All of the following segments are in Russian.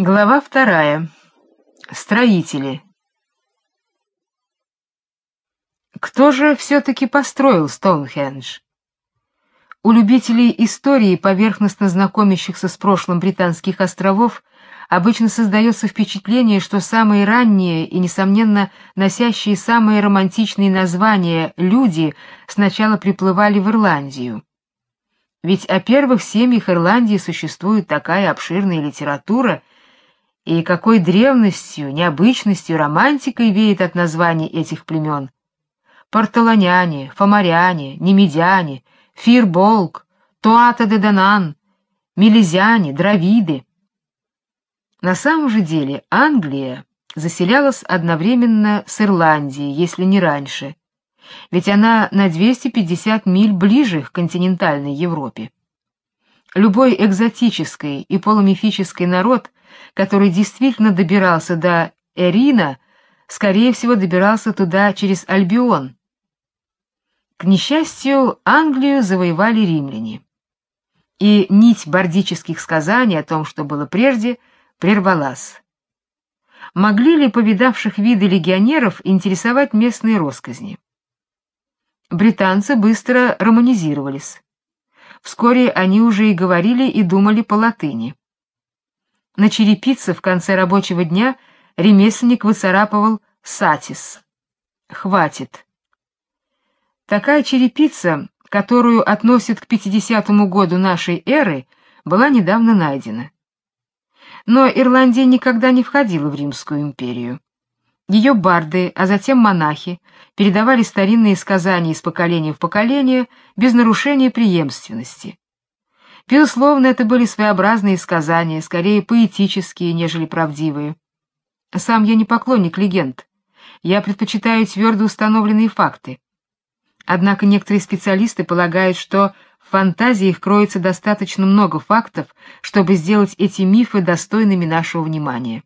Глава вторая. Строители. Кто же все-таки построил Стоунхендж? У любителей истории, поверхностно знакомящихся с прошлым британских островов, обычно создается впечатление, что самые ранние и, несомненно, носящие самые романтичные названия люди сначала приплывали в Ирландию. Ведь о первых семьях Ирландии существует такая обширная литература — и какой древностью, необычностью, романтикой веет от названий этих племен. Портолоняне, фомаряне, немедяне, фирболк, туата-де-данан, мелезяне, дравиды. На самом же деле Англия заселялась одновременно с Ирландией, если не раньше, ведь она на 250 миль ближе к континентальной Европе. Любой экзотический и полумифический народ который действительно добирался до Эрина, скорее всего, добирался туда через Альбион. К несчастью, Англию завоевали римляне. И нить бордических сказаний о том, что было прежде, прервалась. Могли ли повидавших виды легионеров интересовать местные росказни? Британцы быстро романизировались. Вскоре они уже и говорили, и думали по латыни. На черепице в конце рабочего дня ремесленник выцарапывал «сатис» — «хватит». Такая черепица, которую относят к 50-му году нашей эры, была недавно найдена. Но Ирландия никогда не входила в Римскую империю. Ее барды, а затем монахи, передавали старинные сказания из поколения в поколение без нарушения преемственности. Безусловно, это были своеобразные сказания, скорее поэтические, нежели правдивые. Сам я не поклонник легенд. Я предпочитаю твердо установленные факты. Однако некоторые специалисты полагают, что в фантазиях кроется достаточно много фактов, чтобы сделать эти мифы достойными нашего внимания.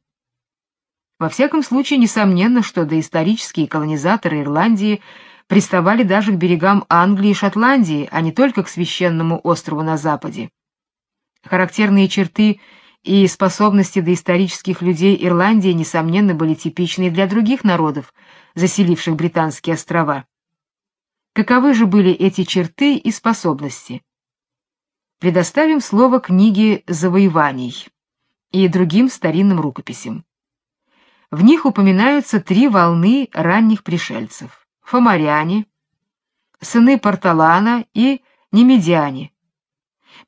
Во всяком случае, несомненно, что доисторические колонизаторы Ирландии приставали даже к берегам Англии и Шотландии, а не только к священному острову на западе. Характерные черты и способности доисторических людей Ирландии несомненно были типичны для других народов, заселивших британские острова. Каковы же были эти черты и способности? Предоставим слово книге завоеваний и другим старинным рукописям. В них упоминаются три волны ранних пришельцев фомаряне, сыны Порталана и немедяне.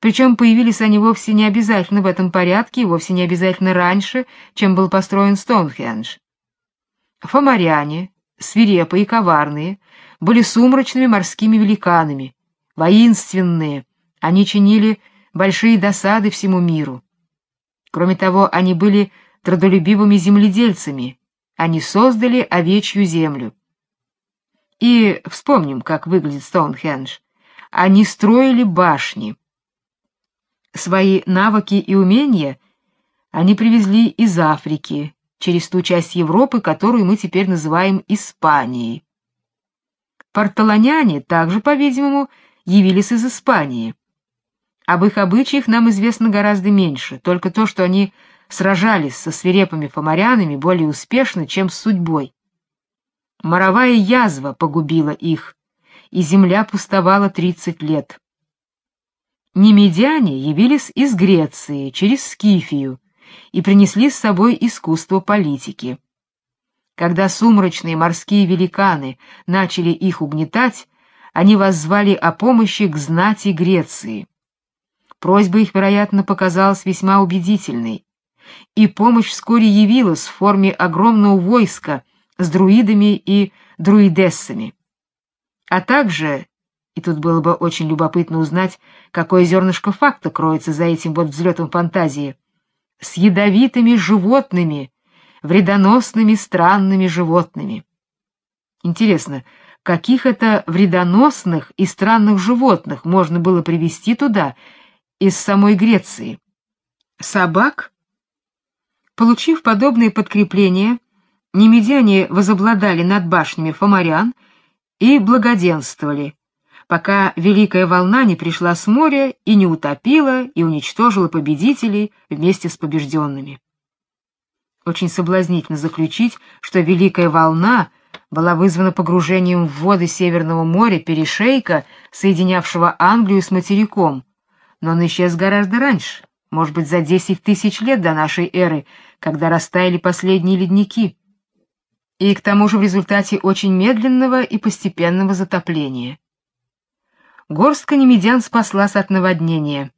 Причем появились они вовсе не обязательно в этом порядке и вовсе не обязательно раньше, чем был построен Стоунхендж. Фомаряне, свирепые и коварные, были сумрачными морскими великанами, воинственные, они чинили большие досады всему миру. Кроме того, они были трудолюбивыми земледельцами, они создали овечью землю. И вспомним, как выглядит Стоунхендж. Они строили башни. Свои навыки и умения они привезли из Африки, через ту часть Европы, которую мы теперь называем Испанией. Портолоняне также, по-видимому, явились из Испании. Об их обычаях нам известно гораздо меньше, только то, что они сражались со свирепыми фомарянами более успешно, чем с судьбой. Моровая язва погубила их, и земля пустовала тридцать лет. Немедяне явились из Греции через Скифию и принесли с собой искусство политики. Когда сумрачные морские великаны начали их угнетать, они воззвали о помощи к знати Греции. Просьба их, вероятно, показалась весьма убедительной, и помощь вскоре явилась в форме огромного войска — с друидами и друидессами. А также, и тут было бы очень любопытно узнать, какое зернышко факта кроется за этим вот взлетом фантазии, с ядовитыми животными, вредоносными странными животными. Интересно, каких это вредоносных и странных животных можно было привести туда из самой Греции? Собак? Получив подобные подкрепления, немедяне возобладали над башнями Фомарян и благоденствовали, пока великая волна не пришла с моря и не утопила и уничтожила победителей вместе с побежденными. Очень соблазнительно заключить, что Великая волна была вызвана погружением в воды Северного моря перешейка, соединявшего Англию с материком, но он исчез гораздо раньше, может быть, за десять тысяч лет до нашей эры, когда растаяли последние ледники, и к тому же в результате очень медленного и постепенного затопления. Горстка немедян спаслась от наводнения,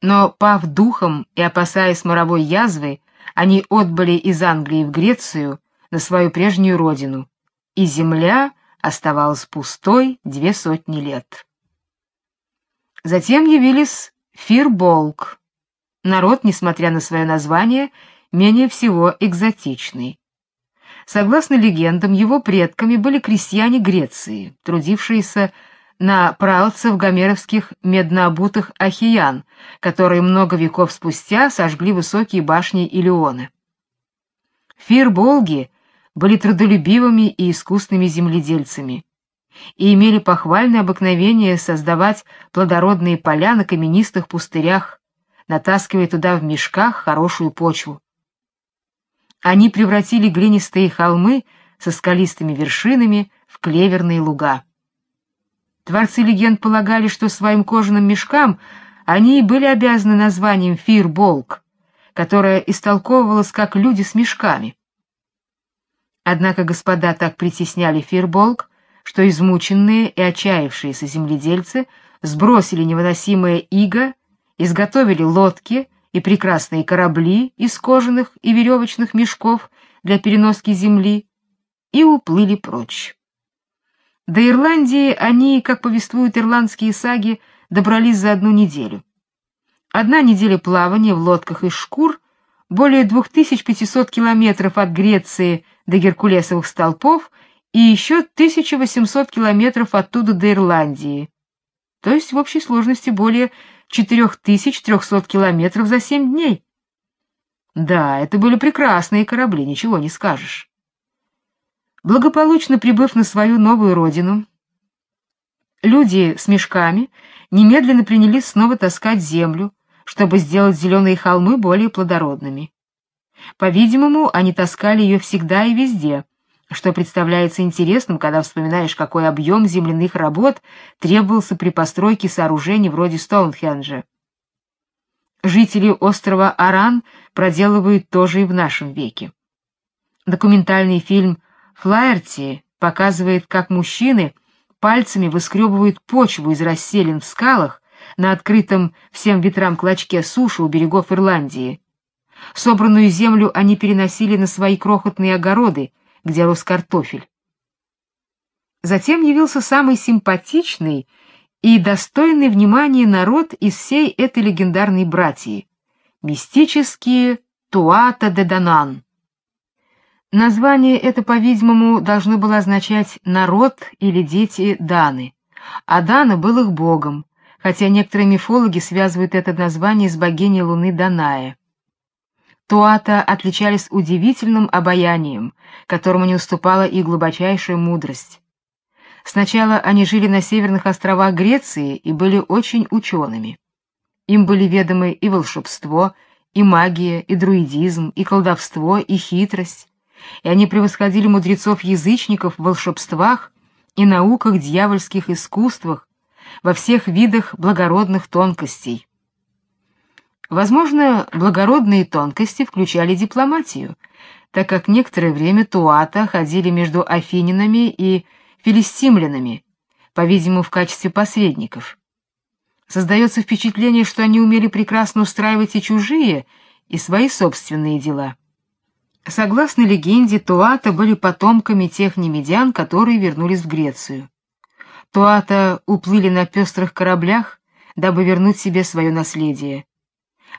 но, пав духом и опасаясь моровой язвы, они отбыли из Англии в Грецию на свою прежнюю родину, и земля оставалась пустой две сотни лет. Затем явились Фирболк, народ, несмотря на свое название, менее всего экзотичный. Согласно легендам, его предками были крестьяне Греции, трудившиеся на праотцев гомеровских меднообутых ахиян, которые много веков спустя сожгли высокие башни Илеоны. Фирболги были трудолюбивыми и искусными земледельцами и имели похвальное обыкновение создавать плодородные поля на каменистых пустырях, натаскивая туда в мешках хорошую почву. Они превратили глинистые холмы со скалистыми вершинами в клеверные луга. Творцы легенд полагали, что своим кожаным мешкам они и были обязаны названием Фирболк, которое истолковывалось как люди с мешками. Однако господа так притесняли Фирболк, что измученные и отчаявшиеся земледельцы сбросили невыносимое иго, изготовили лодки и прекрасные корабли из кожаных и веревочных мешков для переноски земли и уплыли прочь. До Ирландии они, как повествуют ирландские саги, добрались за одну неделю. Одна неделя плавания в лодках из шкур, более 2500 километров от Греции до Геркулесовых столпов и еще 1800 километров оттуда до Ирландии. То есть в общей сложности более 4300 километров за 7 дней. Да, это были прекрасные корабли, ничего не скажешь. Благополучно прибыв на свою новую родину, люди с мешками немедленно принялись снова таскать землю, чтобы сделать зеленые холмы более плодородными. По-видимому, они таскали ее всегда и везде, что представляется интересным, когда вспоминаешь, какой объем земляных работ требовался при постройке сооружений вроде Стоунхенджа. Жители острова Аран проделывают то же и в нашем веке. Документальный фильм Флаерти показывает, как мужчины пальцами выскребывают почву из расселин в скалах на открытом всем ветрам клочке суши у берегов Ирландии. Собранную землю они переносили на свои крохотные огороды, где рос картофель. Затем явился самый симпатичный и достойный внимания народ из всей этой легендарной братьи — мистические Туата де Данан. Название это, по-видимому, должно было означать «народ» или «дети Даны», а Дана был их богом, хотя некоторые мифологи связывают это название с богиней Луны Даная. Туата отличались удивительным обаянием, которому не уступала и глубочайшая мудрость. Сначала они жили на северных островах Греции и были очень учеными. Им были ведомы и волшебство, и магия, и друидизм, и колдовство, и хитрость, и они превосходили мудрецов-язычников в волшебствах и науках дьявольских искусствах, во всех видах благородных тонкостей. Возможно, благородные тонкости включали дипломатию, так как некоторое время туата ходили между афининами и филистимлянами, по-видимому, в качестве посредников. Создается впечатление, что они умели прекрасно устраивать и чужие, и свои собственные дела. Согласно легенде, туата были потомками тех немедян, которые вернулись в Грецию. Туата уплыли на пестрых кораблях, дабы вернуть себе свое наследие.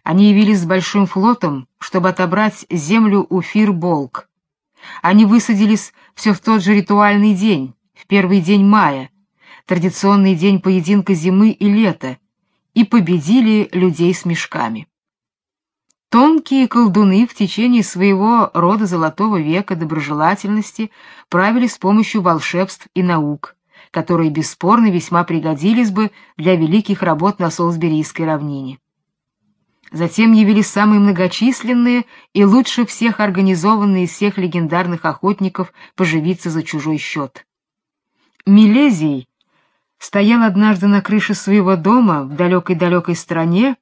Они явились с большим флотом, чтобы отобрать землю у Фирболк. Они высадились все в тот же ритуальный день, в первый день мая, традиционный день поединка зимы и лета, и победили людей с мешками. Тонкие колдуны в течение своего рода золотого века доброжелательности правили с помощью волшебств и наук, которые бесспорно весьма пригодились бы для великих работ на Солсберийской равнине. Затем явились самые многочисленные и лучше всех организованные из всех легендарных охотников поживиться за чужой счет. Милезий стоял однажды на крыше своего дома в далекой-далекой стране,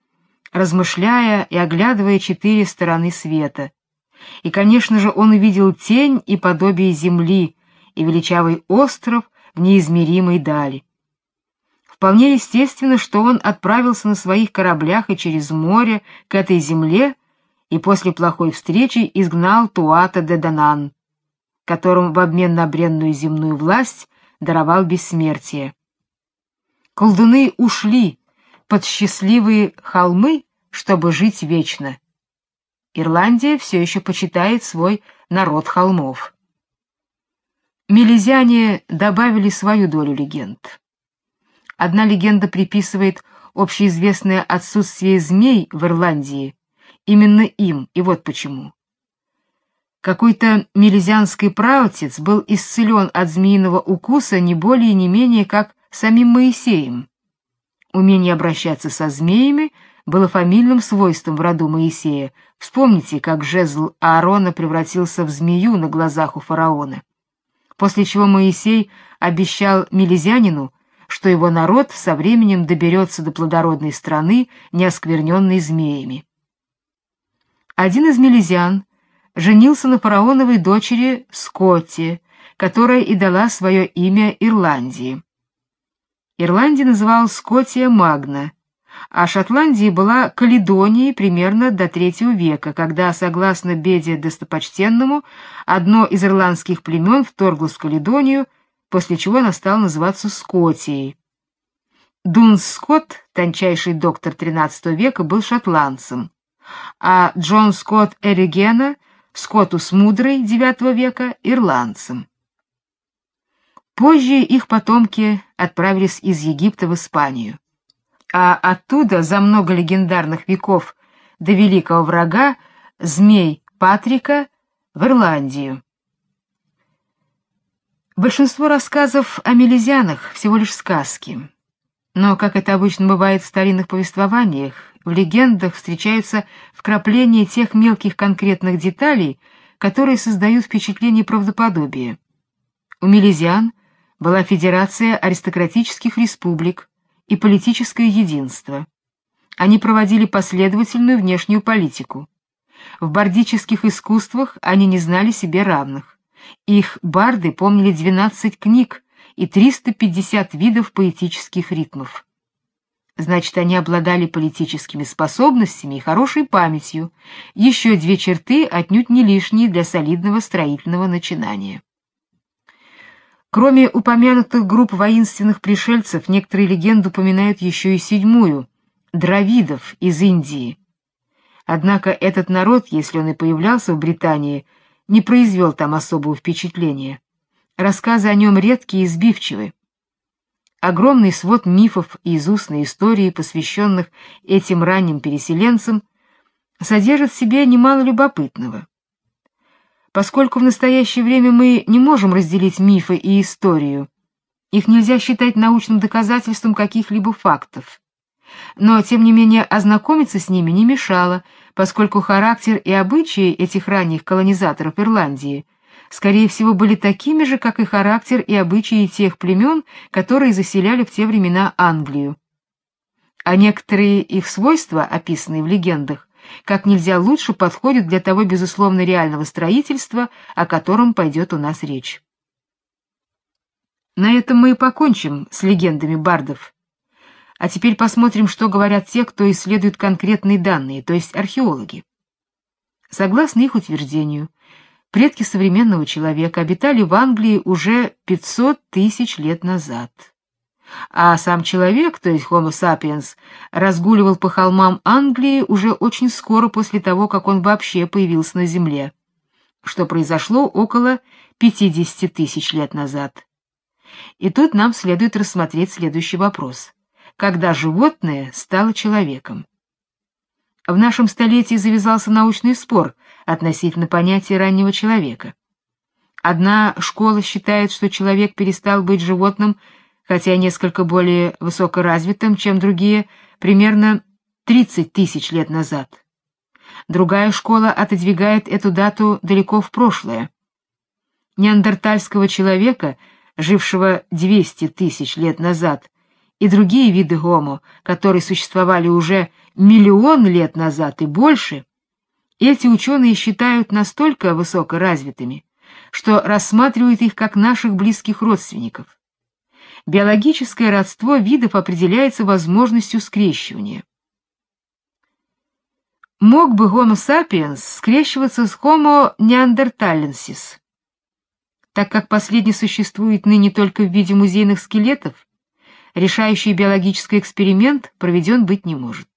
размышляя и оглядывая четыре стороны света. И, конечно же, он увидел тень и подобие земли и величавый остров в неизмеримой дали. Вполне естественно, что он отправился на своих кораблях и через море к этой земле и после плохой встречи изгнал Туата де Данан, которому в обмен на бренную земную власть даровал бессмертие. Колдуны ушли под счастливые холмы, чтобы жить вечно. Ирландия все еще почитает свой народ холмов. Мелезиане добавили свою долю легенд. Одна легенда приписывает общеизвестное отсутствие змей в Ирландии именно им, и вот почему. Какой-то мелезианский праотец был исцелен от змеиного укуса не более не менее как самим Моисеем. Умение обращаться со змеями было фамильным свойством в роду Моисея. Вспомните, как жезл Аарона превратился в змею на глазах у фараона. После чего Моисей обещал мелезианину что его народ со временем доберется до плодородной страны, не оскверненной змеями. Один из мелезиан женился на фараоновой дочери Скотти, которая и дала свое имя Ирландии. Ирландия называлась Скотия Магна, а Шотландия была Каледонией примерно до III века, когда, согласно Беде Достопочтенному, одно из ирландских племен вторглось в Каледонию после чего она стала называться Скотией. Дунс Скотт, тончайший доктор XIII века, был шотландцем, а Джон Скотт Эригена, Скоттус Мудрый IX века, ирландцем. Позже их потомки отправились из Египта в Испанию, а оттуда за много легендарных веков до великого врага, змей Патрика, в Ирландию. Большинство рассказов о мелезианах всего лишь сказки. Но, как это обычно бывает в старинных повествованиях, в легендах встречаются вкрапления тех мелких конкретных деталей, которые создают впечатление правдоподобия. У мелезиан была федерация аристократических республик и политическое единство. Они проводили последовательную внешнюю политику. В бардических искусствах они не знали себе равных. Их барды помнили 12 книг и 350 видов поэтических ритмов. Значит, они обладали политическими способностями и хорошей памятью, еще две черты отнюдь не лишние для солидного строительного начинания. Кроме упомянутых групп воинственных пришельцев, некоторые легенды упоминают еще и седьмую — дравидов из Индии. Однако этот народ, если он и появлялся в Британии, не произвел там особого впечатления. Рассказы о нем редкие и сбивчивы. Огромный свод мифов и из устной истории, посвященных этим ранним переселенцам, содержит в себе немало любопытного. Поскольку в настоящее время мы не можем разделить мифы и историю, их нельзя считать научным доказательством каких-либо фактов. Но, тем не менее, ознакомиться с ними не мешало, поскольку характер и обычаи этих ранних колонизаторов Ирландии, скорее всего, были такими же, как и характер и обычаи тех племен, которые заселяли в те времена Англию. А некоторые их свойства, описанные в легендах, как нельзя лучше подходят для того безусловно реального строительства, о котором пойдет у нас речь. На этом мы и покончим с легендами бардов. А теперь посмотрим, что говорят те, кто исследует конкретные данные, то есть археологи. Согласно их утверждению, предки современного человека обитали в Англии уже 500 тысяч лет назад. А сам человек, то есть Homo sapiens, разгуливал по холмам Англии уже очень скоро после того, как он вообще появился на Земле, что произошло около 50 тысяч лет назад. И тут нам следует рассмотреть следующий вопрос когда животное стало человеком. В нашем столетии завязался научный спор относительно понятия раннего человека. Одна школа считает, что человек перестал быть животным, хотя несколько более высокоразвитым, чем другие, примерно 30 тысяч лет назад. Другая школа отодвигает эту дату далеко в прошлое. Неандертальского человека, жившего 200 тысяч лет назад, и другие виды гомо, которые существовали уже миллион лет назад и больше, эти ученые считают настолько высокоразвитыми, что рассматривают их как наших близких родственников. Биологическое родство видов определяется возможностью скрещивания. Мог бы Homo sapiens скрещиваться с Homo neanderthalensis? Так как последний существует ныне только в виде музейных скелетов, решающий биологический эксперимент проведен быть не может.